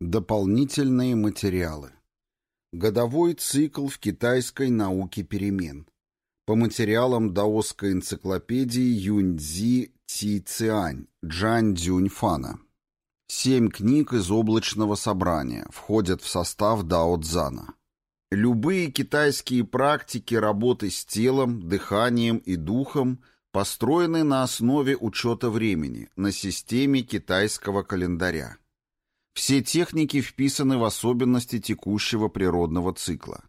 Дополнительные материалы. Годовой цикл в китайской науке перемен. По материалам даосской энциклопедии Юньцзи Ци Циань Джань Цзюньфана. Семь книг из облачного собрания входят в состав Дао Цзана. Любые китайские практики работы с телом, дыханием и духом построены на основе учета времени, на системе китайского календаря. Все техники вписаны в особенности текущего природного цикла.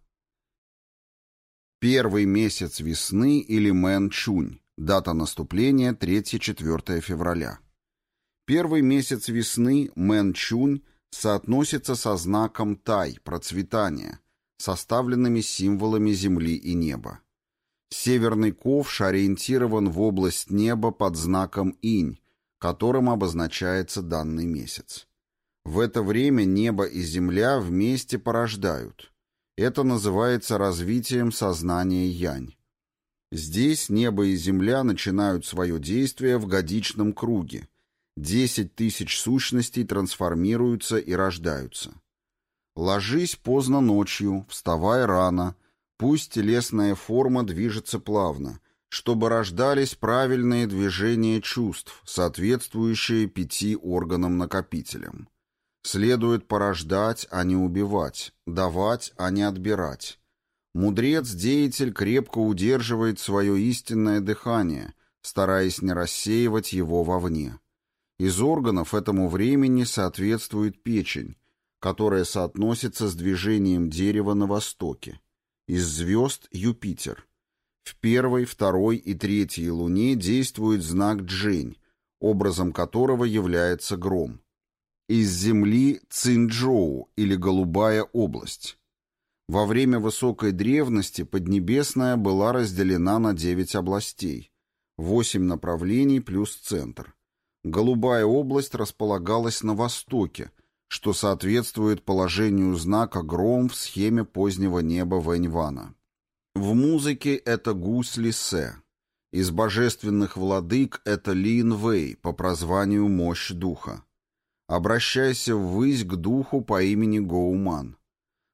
Первый месяц весны или Мэн-Чунь, дата наступления 3-4 февраля. Первый месяц весны Мэн-Чунь соотносится со знаком Тай, процветания, составленными символами земли и неба. Северный ковш ориентирован в область неба под знаком Инь, которым обозначается данный месяц. В это время небо и земля вместе порождают. Это называется развитием сознания янь. Здесь небо и земля начинают свое действие в годичном круге. Десять тысяч сущностей трансформируются и рождаются. Ложись поздно ночью, вставай рано, пусть телесная форма движется плавно, чтобы рождались правильные движения чувств, соответствующие пяти органам-накопителям. Следует порождать, а не убивать, давать, а не отбирать. Мудрец-деятель крепко удерживает свое истинное дыхание, стараясь не рассеивать его вовне. Из органов этому времени соответствует печень, которая соотносится с движением дерева на востоке. Из звезд – Юпитер. В первой, второй и третьей луне действует знак Джень, образом которого является гром. Из земли Цинчжоу или Голубая область. Во время высокой древности Поднебесная была разделена на девять областей, восемь направлений плюс центр. Голубая область располагалась на востоке, что соответствует положению знака гром в схеме позднего неба Вэньвана. В музыке это гусь Лисе. Из божественных владык это Лин Вэй по прозванию Мощь Духа. Обращайся ввысь к духу по имени Гоуман.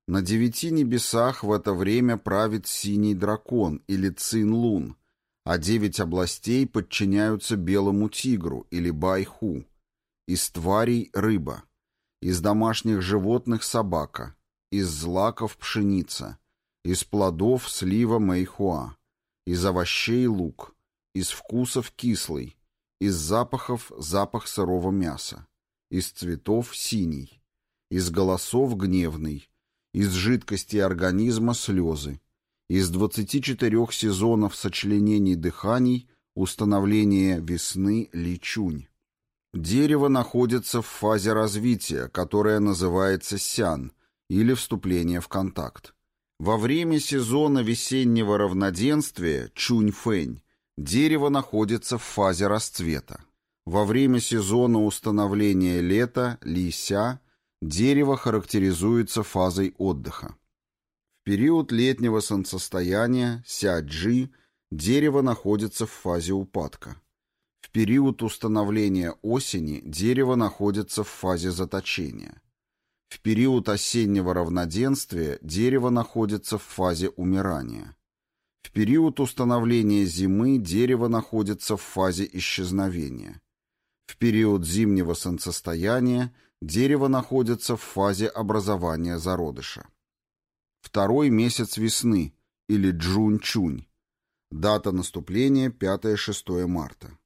На девяти небесах в это время правит синий дракон или Цин-Лун, а девять областей подчиняются белому тигру или Байху. Из тварей — рыба. Из домашних животных — собака. Из злаков — пшеница. Из плодов — слива мэйхуа. Из овощей — лук. Из вкусов — кислый. Из запахов — запах сырого мяса из цветов синий, из голосов гневный, из жидкости организма слезы, из 24 сезонов сочленений дыханий установление весны личунь. Дерево находится в фазе развития, которая называется сян, или вступление в контакт. Во время сезона весеннего равноденствия, чунь-фэнь, дерево находится в фазе расцвета. Во время сезона установления лета, лися, дерево характеризуется фазой отдыха. В период летнего солнцестояния, сяджи, дерево находится в фазе упадка. В период установления осени дерево находится в фазе заточения. В период осеннего равноденствия дерево находится в фазе умирания. В период установления зимы дерево находится в фазе исчезновения. В период зимнего солнцестояния дерево находится в фазе образования зародыша. Второй месяц весны, или Джун-Чунь. Дата наступления 5-6 марта.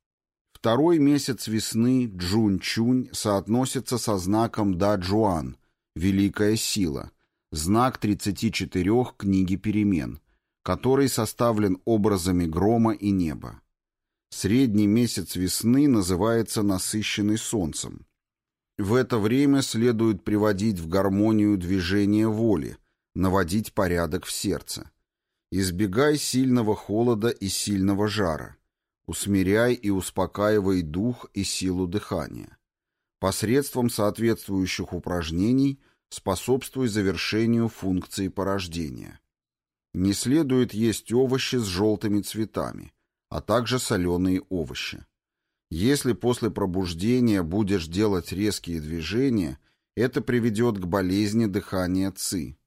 Второй месяц весны, Джун-Чунь, соотносится со знаком Да-Джуан, Великая Сила, знак 34 книги перемен, который составлен образами грома и неба. Средний месяц весны называется насыщенный солнцем. В это время следует приводить в гармонию движение воли, наводить порядок в сердце. Избегай сильного холода и сильного жара. Усмиряй и успокаивай дух и силу дыхания. Посредством соответствующих упражнений способствуй завершению функции порождения. Не следует есть овощи с желтыми цветами – а также соленые овощи. Если после пробуждения будешь делать резкие движения Это приведет к болезни дыхания ЦИ.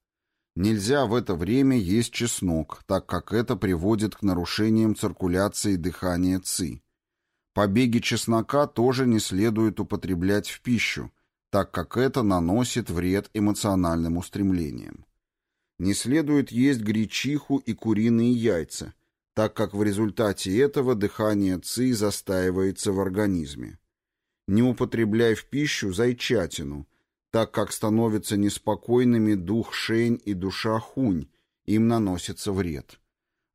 Нельзя в это время есть чеснок, так как это приводит к нарушениям циркуляции дыхания ЦИ. Побеги чеснока тоже не следует употреблять в пищу, так как это наносит вред эмоциональным устремлениям. Не следует есть гречиху и куриные яйца, так как в результате этого дыхание ЦИ застаивается в организме. Не употребляй в пищу зайчатину, так как становятся неспокойными дух шень и душа хунь, им наносится вред.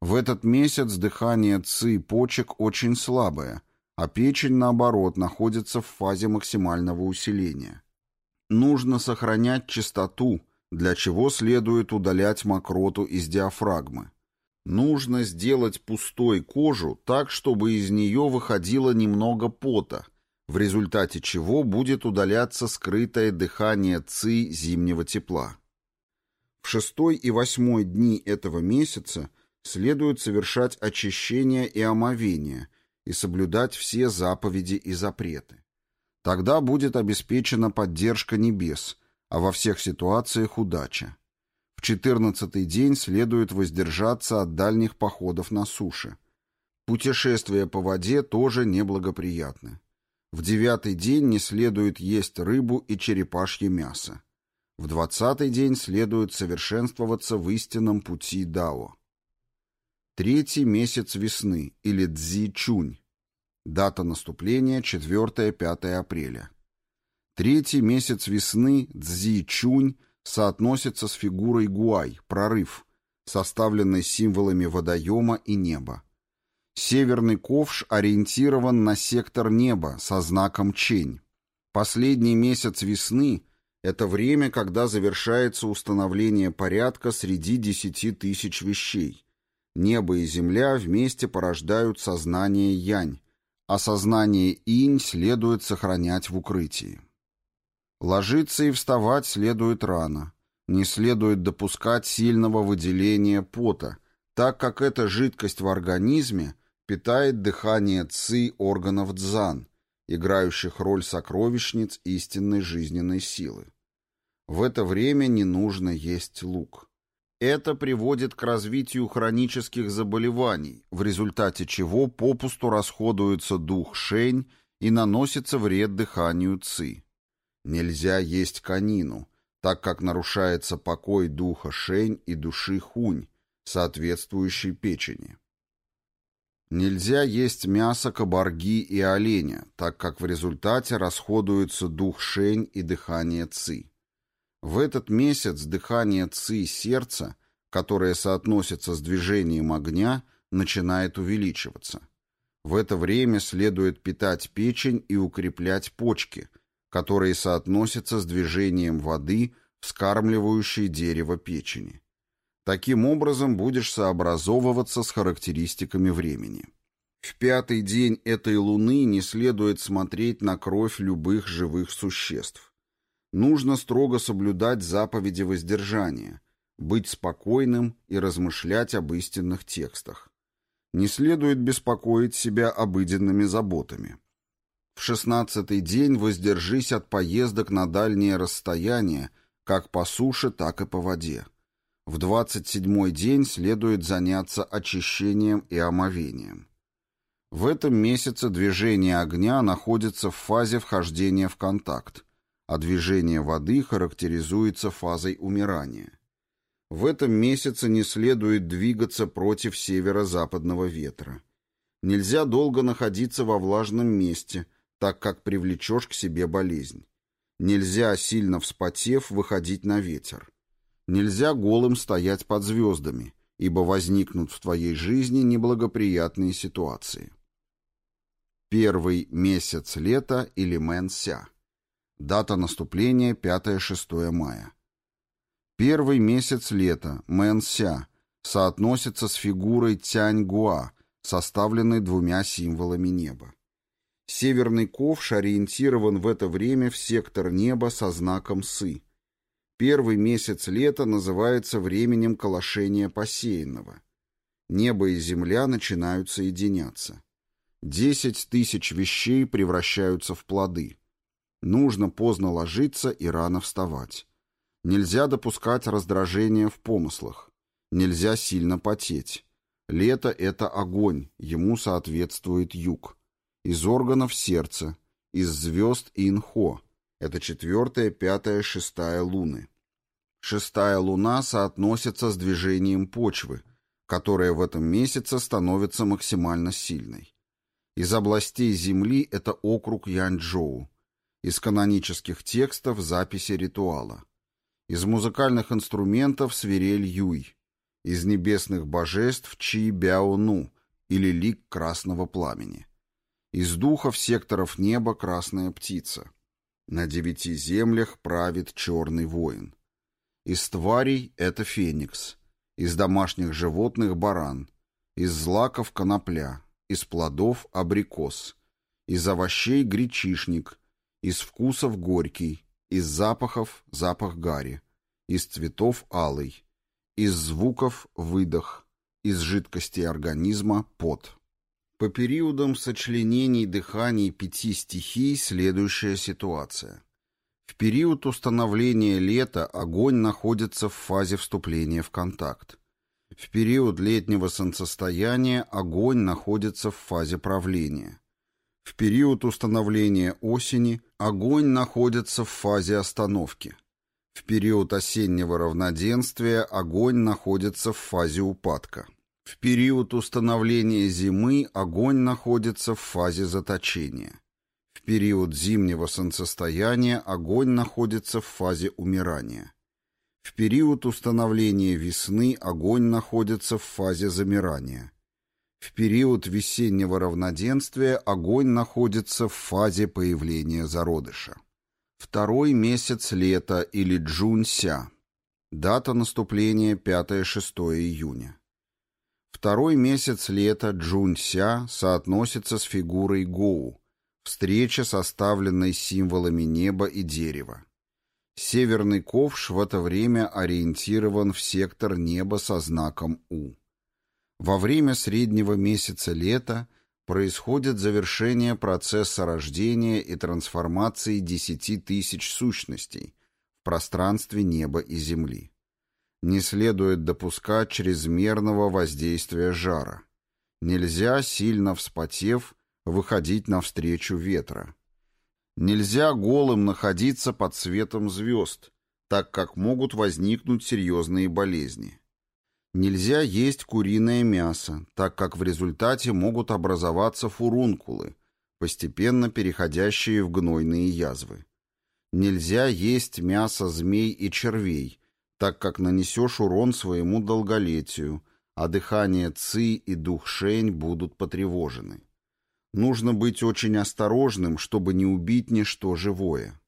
В этот месяц дыхание ЦИ почек очень слабое, а печень, наоборот, находится в фазе максимального усиления. Нужно сохранять чистоту, для чего следует удалять мокроту из диафрагмы. Нужно сделать пустой кожу так, чтобы из нее выходило немного пота, в результате чего будет удаляться скрытое дыхание ци зимнего тепла. В шестой и восьмой дни этого месяца следует совершать очищение и омовение и соблюдать все заповеди и запреты. Тогда будет обеспечена поддержка небес, а во всех ситуациях удача. В четырнадцатый день следует воздержаться от дальних походов на суше. Путешествия по воде тоже неблагоприятны. В девятый день не следует есть рыбу и черепашье мясо. В двадцатый день следует совершенствоваться в истинном пути Дао. Третий месяц весны, или Цзи-Чунь, Дата наступления 4-5 апреля. Третий месяц весны Цзи-Чунь соотносится с фигурой Гуай, прорыв, составленной символами водоема и неба. Северный ковш ориентирован на сектор неба со знаком Чень. Последний месяц весны – это время, когда завершается установление порядка среди десяти тысяч вещей. Небо и земля вместе порождают сознание Янь, Осознание инь следует сохранять в укрытии. Ложиться и вставать следует рано. Не следует допускать сильного выделения пота, так как эта жидкость в организме питает дыхание ци органов дзан, играющих роль сокровищниц истинной жизненной силы. В это время не нужно есть лук. Это приводит к развитию хронических заболеваний, в результате чего попусту расходуется дух шень и наносится вред дыханию ци. Нельзя есть конину, так как нарушается покой духа шень и души хунь, соответствующей печени. Нельзя есть мясо кабарги и оленя, так как в результате расходуется дух шень и дыхание ци. В этот месяц дыхание ци сердца, которое соотносится с движением огня, начинает увеличиваться. В это время следует питать печень и укреплять почки, которые соотносятся с движением воды, вскармливающей дерево печени. Таким образом будешь сообразовываться с характеристиками времени. В пятый день этой луны не следует смотреть на кровь любых живых существ. Нужно строго соблюдать заповеди воздержания, быть спокойным и размышлять об истинных текстах. Не следует беспокоить себя обыденными заботами. В шестнадцатый день воздержись от поездок на дальние расстояния, как по суше, так и по воде. В двадцать седьмой день следует заняться очищением и омовением. В этом месяце движение огня находится в фазе вхождения в контакт а движение воды характеризуется фазой умирания. В этом месяце не следует двигаться против северо-западного ветра. Нельзя долго находиться во влажном месте, так как привлечешь к себе болезнь. Нельзя, сильно вспотев, выходить на ветер. Нельзя голым стоять под звездами, ибо возникнут в твоей жизни неблагоприятные ситуации. Первый месяц лета или Мэнся. Дата наступления 5-6 мая. Первый месяц лета, Мэнся, соотносится с фигурой Тянь-Гуа, составленной двумя символами неба. Северный ковш ориентирован в это время в сектор неба со знаком Сы. Первый месяц лета называется временем колошения посеянного. Небо и земля начинают соединяться. Десять тысяч вещей превращаются в плоды. Нужно поздно ложиться и рано вставать. Нельзя допускать раздражения в помыслах. Нельзя сильно потеть. Лето — это огонь, ему соответствует юг. Из органов сердце, из звезд инхо. Это четвертая, пятая, шестая луны. Шестая луна соотносится с движением почвы, которая в этом месяце становится максимально сильной. Из областей Земли это округ Янчжоу. Из канонических текстов записи ритуала. Из музыкальных инструментов свирель Юй. Из небесных божеств Чи Бяо Ну или лик красного пламени. Из духов секторов неба красная птица. На девяти землях правит черный воин. Из тварей это феникс. Из домашних животных баран. Из злаков конопля. Из плодов абрикос. Из овощей гречишник. Из вкусов горький. Из запахов запах гари. Из цветов алый из звуков – выдох. Из жидкости организма – пот. По периодам сочленений дыханий пяти стихий следующая ситуация. В период установления лета огонь находится в фазе вступления в контакт. В период летнего солнцестояния огонь находится в фазе правления. В период установления осени огонь находится в фазе остановки. В период осеннего равноденствия огонь находится в фазе упадка. В период установления зимы огонь находится в фазе заточения. В период зимнего солнцестояния огонь находится в фазе умирания. В период установления весны огонь находится в фазе замирания. В период весеннего равноденствия огонь находится в фазе появления зародыша. Второй месяц лета или Джунся. Дата наступления 5-6 июня. Второй месяц лета Джунся соотносится с фигурой Гоу, встреча, составленной символами неба и дерева. Северный ковш в это время ориентирован в сектор неба со знаком У. Во время среднего месяца лета происходит завершение процесса рождения и трансформации десяти тысяч сущностей в пространстве неба и земли. Не следует допускать чрезмерного воздействия жара. Нельзя, сильно вспотев, выходить навстречу ветра. Нельзя голым находиться под светом звезд, так как могут возникнуть серьезные болезни. Нельзя есть куриное мясо, так как в результате могут образоваться фурункулы, постепенно переходящие в гнойные язвы. Нельзя есть мясо змей и червей, так как нанесешь урон своему долголетию, а дыхание ци и дух шень будут потревожены. Нужно быть очень осторожным, чтобы не убить ничто живое.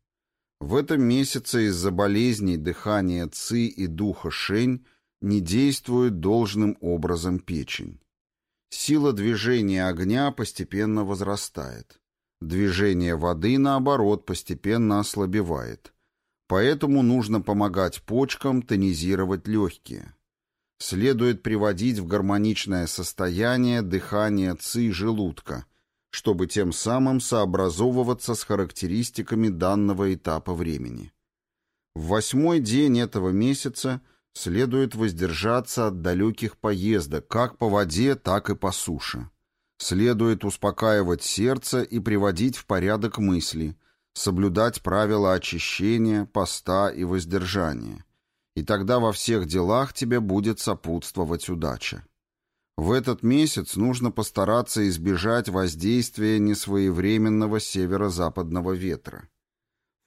В этом месяце из-за болезней дыхания ци и духа шень не действует должным образом печень. Сила движения огня постепенно возрастает. Движение воды, наоборот, постепенно ослабевает. Поэтому нужно помогать почкам тонизировать легкие. Следует приводить в гармоничное состояние дыхание ци желудка, чтобы тем самым сообразовываться с характеристиками данного этапа времени. В восьмой день этого месяца Следует воздержаться от далеких поездок как по воде, так и по суше. Следует успокаивать сердце и приводить в порядок мысли, соблюдать правила очищения, поста и воздержания. И тогда во всех делах тебе будет сопутствовать удача. В этот месяц нужно постараться избежать воздействия несвоевременного северо-западного ветра.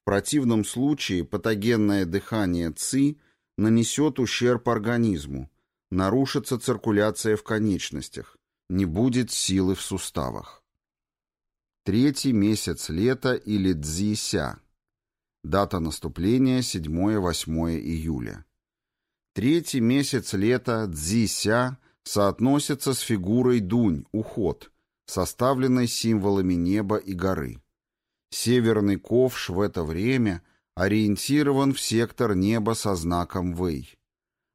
В противном случае патогенное дыхание ЦИ – нанесет ущерб организму, нарушится циркуляция в конечностях, не будет силы в суставах. Третий месяц лета или Цзися. Дата наступления 7-8 июля. Третий месяц лета Цзися соотносится с фигурой Дунь, уход, составленной символами неба и горы. Северный ковш в это время – ориентирован в сектор неба со знаком Вэй.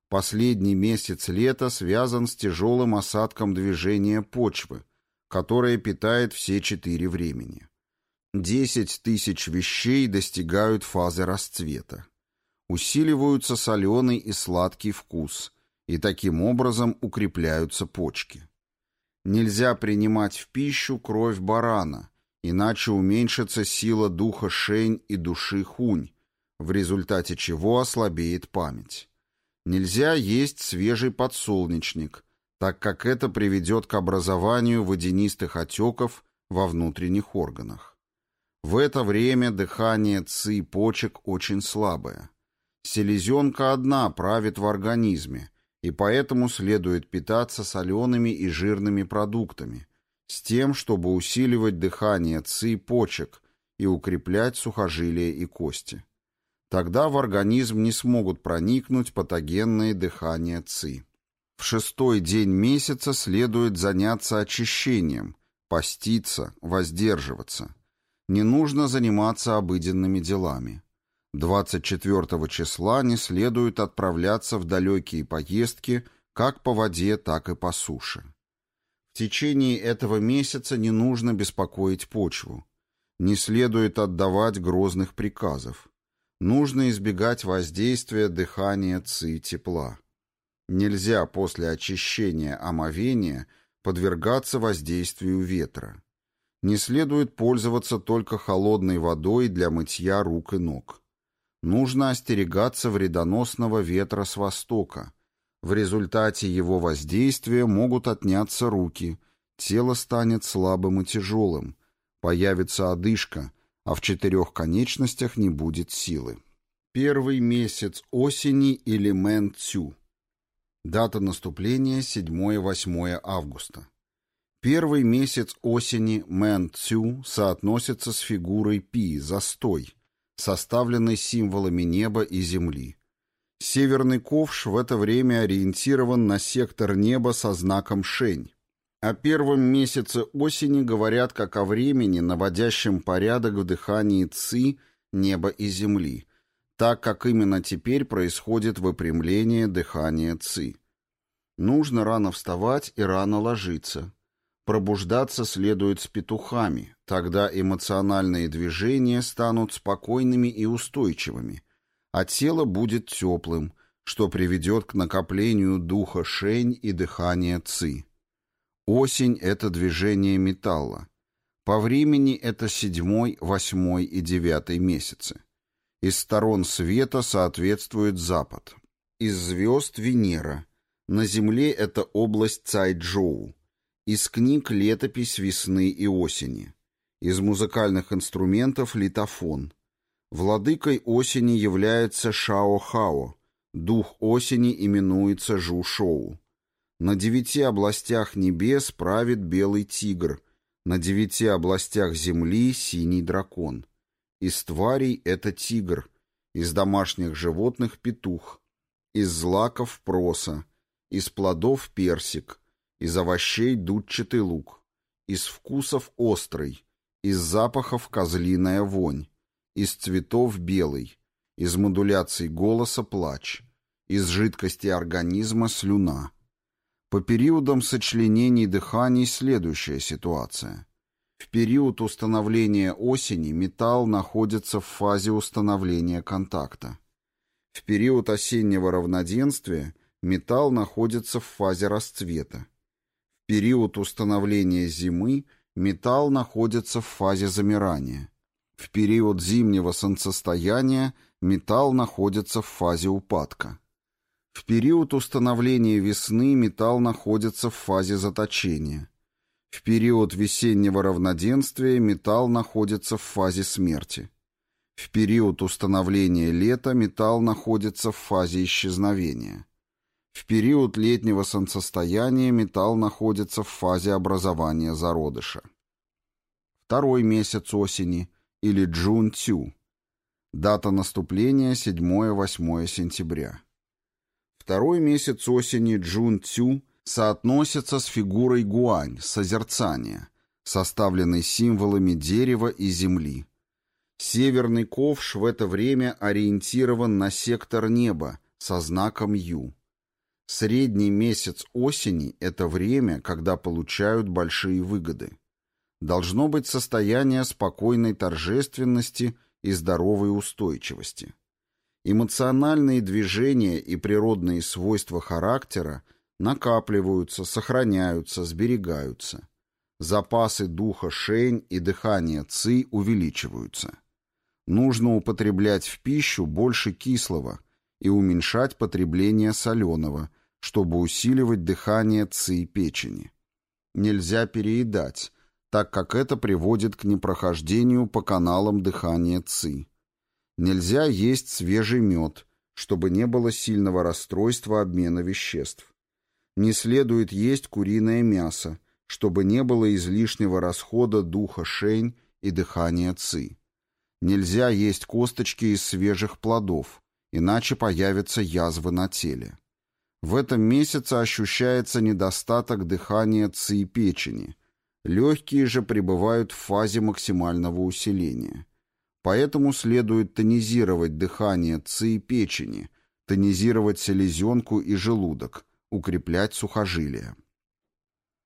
Последний месяц лета связан с тяжелым осадком движения почвы, которое питает все четыре времени. 10 тысяч вещей достигают фазы расцвета. Усиливаются соленый и сладкий вкус, и таким образом укрепляются почки. Нельзя принимать в пищу кровь барана, иначе уменьшится сила духа шень и души хунь, в результате чего ослабеет память. Нельзя есть свежий подсолнечник, так как это приведет к образованию водянистых отеков во внутренних органах. В это время дыхание ци почек очень слабое. Селезенка одна правит в организме, и поэтому следует питаться солеными и жирными продуктами, с тем, чтобы усиливать дыхание ци почек и укреплять сухожилия и кости. Тогда в организм не смогут проникнуть патогенные дыхания ЦИ. В шестой день месяца следует заняться очищением, поститься, воздерживаться. Не нужно заниматься обыденными делами. 24 числа не следует отправляться в далекие поездки как по воде, так и по суше. В течение этого месяца не нужно беспокоить почву. Не следует отдавать грозных приказов. Нужно избегать воздействия дыхания ци тепла. Нельзя после очищения омовения подвергаться воздействию ветра. Не следует пользоваться только холодной водой для мытья рук и ног. Нужно остерегаться вредоносного ветра с востока. В результате его воздействия могут отняться руки, тело станет слабым и тяжелым, появится одышка – а в четырех конечностях не будет силы. Первый месяц осени или Мэн Цю. Дата наступления 7-8 августа. Первый месяц осени Мэн Цю соотносится с фигурой Пи, застой, составленной символами неба и земли. Северный ковш в это время ориентирован на сектор неба со знаком Шень. О первом месяце осени говорят как о времени, наводящем порядок в дыхании ци, неба и земли, так как именно теперь происходит выпрямление дыхания ци. Нужно рано вставать и рано ложиться. Пробуждаться следует с петухами, тогда эмоциональные движения станут спокойными и устойчивыми, а тело будет теплым, что приведет к накоплению духа шень и дыхания ци. Осень — это движение металла. По времени это седьмой, восьмой и девятый месяцы. Из сторон света соответствует запад. Из звезд — Венера. На Земле это область Цайчжоу. Из книг — летопись весны и осени. Из музыкальных инструментов — литофон. Владыкой осени является Шао-Хао. Дух осени именуется Жу-Шоу. На девяти областях небес правит белый тигр, на девяти областях земли синий дракон. Из тварей это тигр, из домашних животных петух, из злаков проса, из плодов персик, из овощей дудчатый лук, из вкусов острый, из запахов козлиная вонь, из цветов белый, из модуляций голоса плач, из жидкости организма слюна. По периодам сочленений дыханий следующая ситуация. В период установления осени металл находится в фазе установления контакта. В период осеннего равноденствия металл находится в фазе расцвета. В период установления зимы металл находится в фазе замирания. В период зимнего солнцестояния металл находится в фазе упадка. В период установления весны металл находится в фазе заточения. В период весеннего равноденствия металл находится в фазе смерти. В период установления лета металл находится в фазе исчезновения. В период летнего солнцестояния металл находится в фазе образования зародыша. Второй месяц осени или Джун-Цю. Дата наступления 7-8 сентября. Второй месяц осени Джун-Цю соотносится с фигурой гуань, созерцания, составленной символами дерева и земли. Северный ковш в это время ориентирован на сектор неба со знаком Ю. Средний месяц осени – это время, когда получают большие выгоды. должно быть состояние спокойной торжественности и здоровой устойчивости. Эмоциональные движения и природные свойства характера накапливаются, сохраняются, сберегаются. Запасы духа шень и дыхания ци увеличиваются. Нужно употреблять в пищу больше кислого и уменьшать потребление соленого, чтобы усиливать дыхание ци печени. Нельзя переедать, так как это приводит к непрохождению по каналам дыхания ци. Нельзя есть свежий мед, чтобы не было сильного расстройства обмена веществ. Не следует есть куриное мясо, чтобы не было излишнего расхода духа шень и дыхания ци. Нельзя есть косточки из свежих плодов, иначе появятся язвы на теле. В этом месяце ощущается недостаток дыхания ци печени, Легкие же пребывают в фазе максимального усиления. Поэтому следует тонизировать дыхание ци и печени, тонизировать селезенку и желудок, укреплять сухожилия.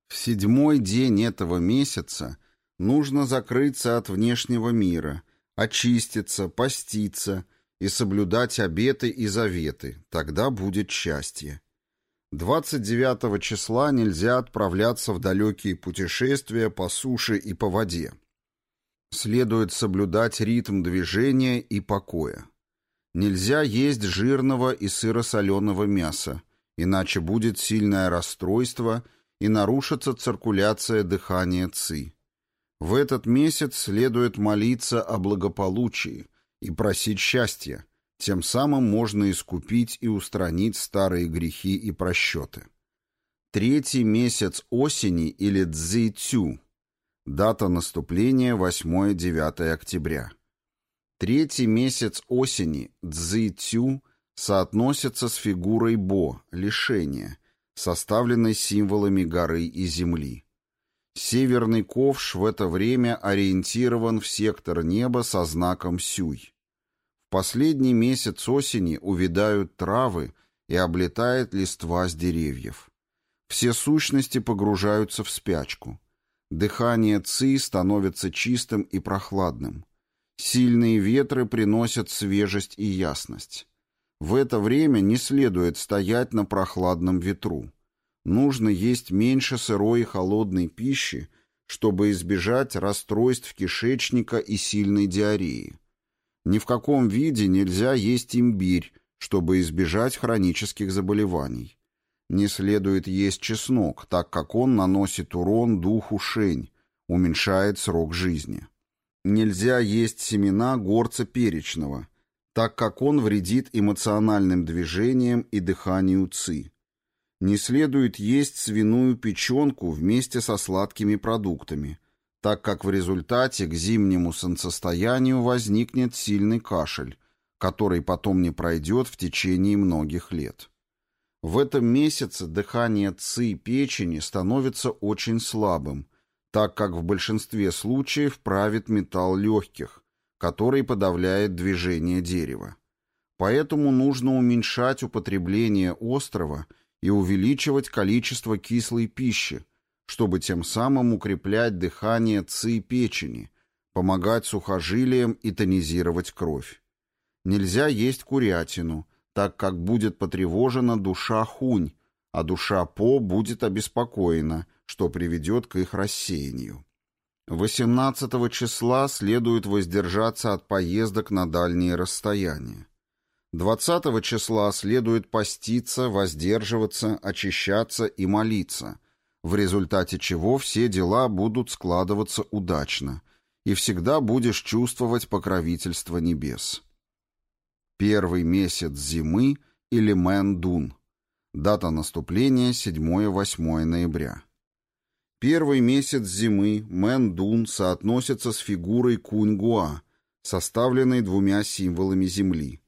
В седьмой день этого месяца нужно закрыться от внешнего мира, очиститься, поститься и соблюдать обеты и заветы, тогда будет счастье. 29 числа нельзя отправляться в далекие путешествия по суше и по воде. Следует соблюдать ритм движения и покоя. Нельзя есть жирного и сыро-соленого мяса, иначе будет сильное расстройство и нарушится циркуляция дыхания ЦИ. В этот месяц следует молиться о благополучии и просить счастья, тем самым можно искупить и устранить старые грехи и просчеты. Третий месяц осени или Цзэцю. Дата наступления 8-9 октября. Третий месяц осени Цзэцю соотносится с фигурой Бо, лишения, составленной символами горы и земли. Северный ковш в это время ориентирован в сектор неба со знаком Сюй последний месяц осени увядают травы и облетает листва с деревьев. Все сущности погружаются в спячку. Дыхание ци становится чистым и прохладным. Сильные ветры приносят свежесть и ясность. В это время не следует стоять на прохладном ветру. Нужно есть меньше сырой и холодной пищи, чтобы избежать расстройств кишечника и сильной диареи. Ни в каком виде нельзя есть имбирь, чтобы избежать хронических заболеваний. Не следует есть чеснок, так как он наносит урон духу шень, уменьшает срок жизни. Нельзя есть семена горца перечного, так как он вредит эмоциональным движениям и дыханию ци. Не следует есть свиную печенку вместе со сладкими продуктами, так как в результате к зимнему солнцестоянию возникнет сильный кашель, который потом не пройдет в течение многих лет. В этом месяце дыхание ци печени становится очень слабым, так как в большинстве случаев правит металл легких, который подавляет движение дерева. Поэтому нужно уменьшать употребление острова и увеличивать количество кислой пищи, чтобы тем самым укреплять дыхание ци печени, помогать сухожилиям и тонизировать кровь. Нельзя есть курятину, так как будет потревожена душа хунь, а душа по будет обеспокоена, что приведет к их рассеянию. 18 числа следует воздержаться от поездок на дальние расстояния. 20 числа следует поститься, воздерживаться, очищаться и молиться, в результате чего все дела будут складываться удачно, и всегда будешь чувствовать покровительство небес. Первый месяц зимы или Мэн-Дун. Дата наступления 7-8 ноября. Первый месяц зимы Мэн-Дун соотносится с фигурой Кунь-Гуа, составленной двумя символами Земли.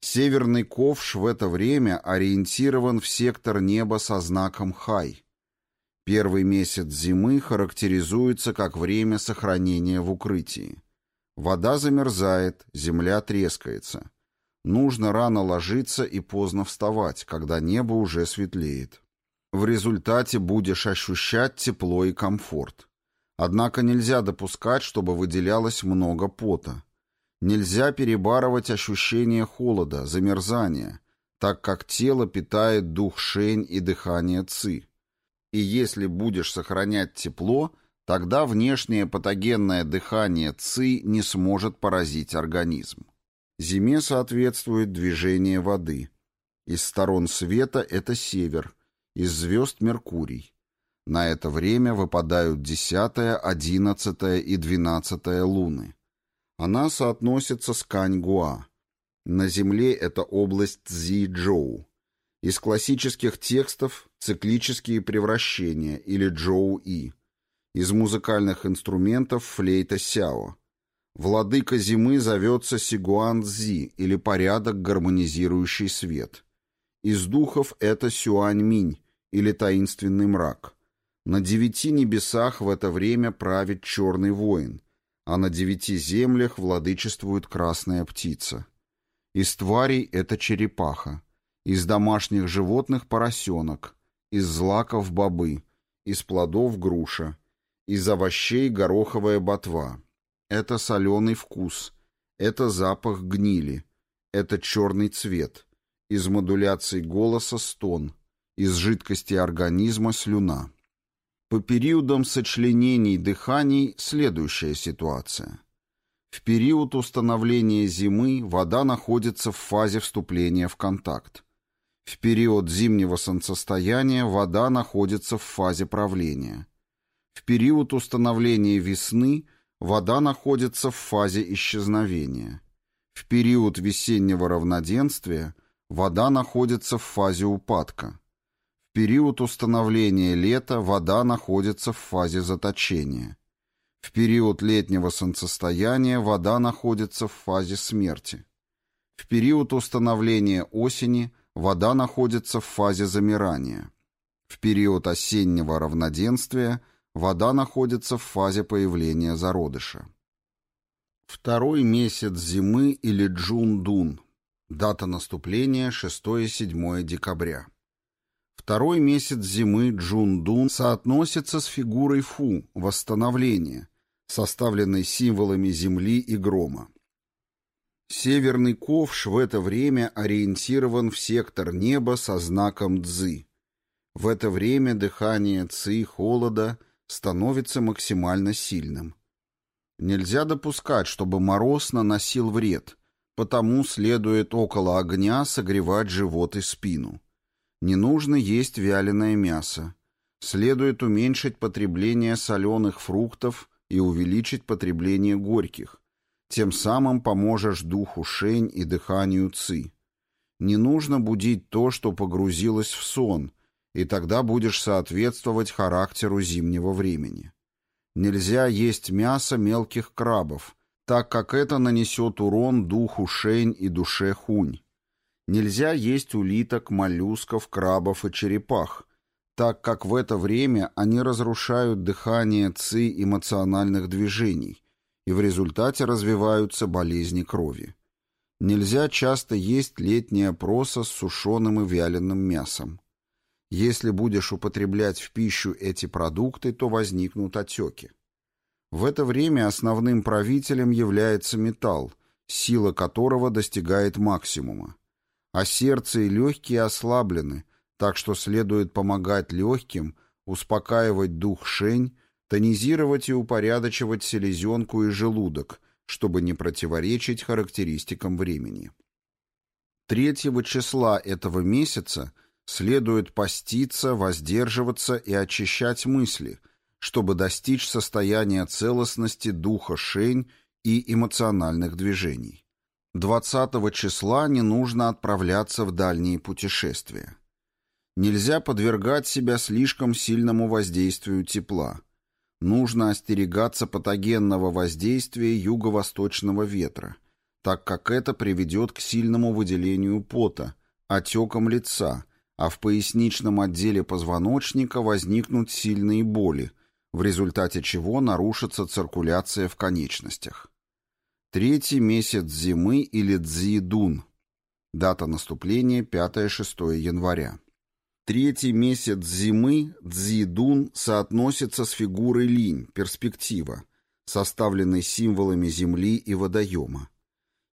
Северный ковш в это время ориентирован в сектор неба со знаком Хай – Первый месяц зимы характеризуется как время сохранения в укрытии. Вода замерзает, земля трескается. Нужно рано ложиться и поздно вставать, когда небо уже светлеет. В результате будешь ощущать тепло и комфорт. Однако нельзя допускать, чтобы выделялось много пота. Нельзя перебарывать ощущение холода, замерзания, так как тело питает дух шень и дыхание ци. И если будешь сохранять тепло, тогда внешнее патогенное дыхание ци не сможет поразить организм. Зиме соответствует движение воды. Из сторон света это север, из звезд Меркурий. На это время выпадают 10, 11 и 12 луны. Она соотносится с Каньгуа. На Земле это область Цзи-Джоу. Из классических текстов циклические превращения или Джоу-И. Из музыкальных инструментов флейта Сяо. Владыка зимы зовется Сигуан-Цзи или порядок, гармонизирующий свет. Из духов это Сюань-Минь или таинственный мрак. На девяти небесах в это время правит черный воин, а на девяти землях владычествует красная птица. Из тварей это черепаха, из домашних животных поросенок, из злаков бобы, из плодов груша, из овощей гороховая ботва. Это соленый вкус, это запах гнили, это черный цвет, из модуляций голоса стон, из жидкости организма слюна. По периодам сочленений дыханий следующая ситуация. В период установления зимы вода находится в фазе вступления в контакт. В период зимнего солнцестояния вода находится в фазе правления. В период установления весны вода находится в фазе исчезновения. В период весеннего равноденствия вода находится в фазе упадка период установления лета вода находится в фазе заточения. В период летнего солнцестояния вода находится в фазе смерти. В период установления осени вода находится в фазе замирания. В период осеннего равноденствия вода находится в фазе появления зародыша. Второй месяц зимы или Джун-Дун. Дата наступления 6-7 декабря. Второй месяц зимы Джун-Дун соотносится с фигурой Фу, восстановления, составленной символами земли и грома. Северный ковш в это время ориентирован в сектор неба со знаком Цзы. В это время дыхание Ци холода становится максимально сильным. Нельзя допускать, чтобы мороз наносил вред, потому следует около огня согревать живот и спину. Не нужно есть вяленое мясо. Следует уменьшить потребление соленых фруктов и увеличить потребление горьких. Тем самым поможешь духу шень и дыханию ци. Не нужно будить то, что погрузилось в сон, и тогда будешь соответствовать характеру зимнего времени. Нельзя есть мясо мелких крабов, так как это нанесет урон духу шень и душе хунь. Нельзя есть улиток, моллюсков, крабов и черепах, так как в это время они разрушают дыхание ци эмоциональных движений, и в результате развиваются болезни крови. Нельзя часто есть летнее просо с сушеным и вяленым мясом. Если будешь употреблять в пищу эти продукты, то возникнут отеки. В это время основным правителем является металл, сила которого достигает максимума а сердце и легкие ослаблены, так что следует помогать легким, успокаивать дух шень, тонизировать и упорядочивать селезенку и желудок, чтобы не противоречить характеристикам времени. Третьего числа этого месяца следует поститься, воздерживаться и очищать мысли, чтобы достичь состояния целостности духа шень и эмоциональных движений. 20 числа не нужно отправляться в дальние путешествия. Нельзя подвергать себя слишком сильному воздействию тепла. Нужно остерегаться патогенного воздействия юго-восточного ветра, так как это приведет к сильному выделению пота, отекам лица, а в поясничном отделе позвоночника возникнут сильные боли, в результате чего нарушится циркуляция в конечностях. Третий месяц зимы или Цзидун. Дата наступления 5-6 января. Третий месяц зимы Цзидун соотносится с фигурой линь, перспектива, составленной символами земли и водоема.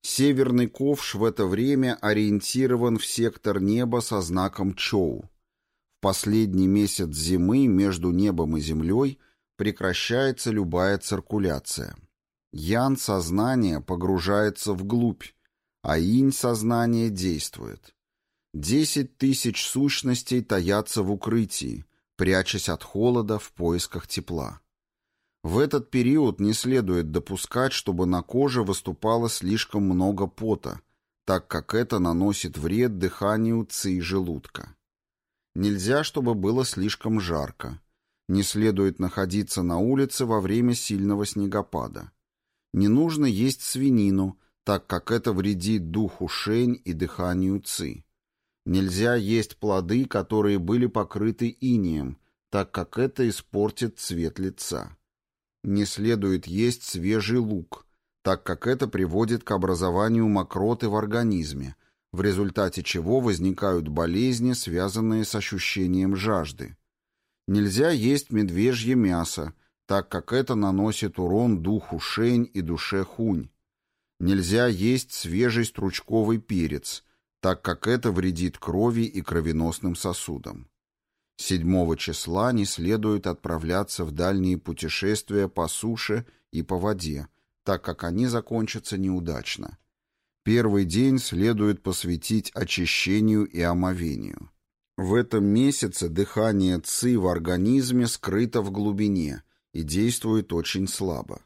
Северный ковш в это время ориентирован в сектор неба со знаком Чоу. В последний месяц зимы между небом и землей прекращается любая циркуляция. Ян сознания погружается вглубь, а инь сознания действует. Десять тысяч сущностей таятся в укрытии, прячась от холода в поисках тепла. В этот период не следует допускать, чтобы на коже выступало слишком много пота, так как это наносит вред дыханию ци желудка. Нельзя, чтобы было слишком жарко. Не следует находиться на улице во время сильного снегопада. Не нужно есть свинину, так как это вредит духу шень и дыханию ци. Нельзя есть плоды, которые были покрыты инеем, так как это испортит цвет лица. Не следует есть свежий лук, так как это приводит к образованию мокроты в организме, в результате чего возникают болезни, связанные с ощущением жажды. Нельзя есть медвежье мясо, так как это наносит урон духу шень и душе хунь. Нельзя есть свежий стручковый перец – так как это вредит крови и кровеносным сосудам. 7 числа не следует отправляться в дальние путешествия по суше и по воде, так как они закончатся неудачно. Первый день следует посвятить очищению и омовению. В этом месяце дыхание ЦИ в организме скрыто в глубине и действует очень слабо.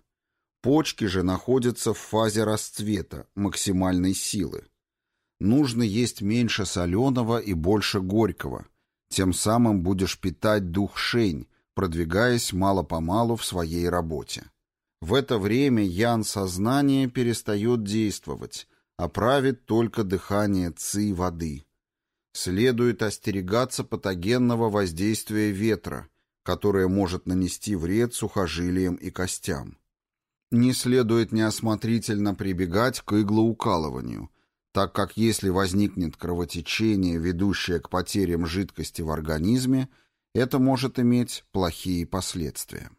Почки же находятся в фазе расцвета, максимальной силы. Нужно есть меньше соленого и больше горького. Тем самым будешь питать дух шень, продвигаясь мало-помалу в своей работе. В это время ян сознания перестает действовать, а правит только дыхание ци воды. Следует остерегаться патогенного воздействия ветра, которое может нанести вред сухожилиям и костям. Не следует неосмотрительно прибегать к иглоукалыванию, так как если возникнет кровотечение, ведущее к потерям жидкости в организме, это может иметь плохие последствия.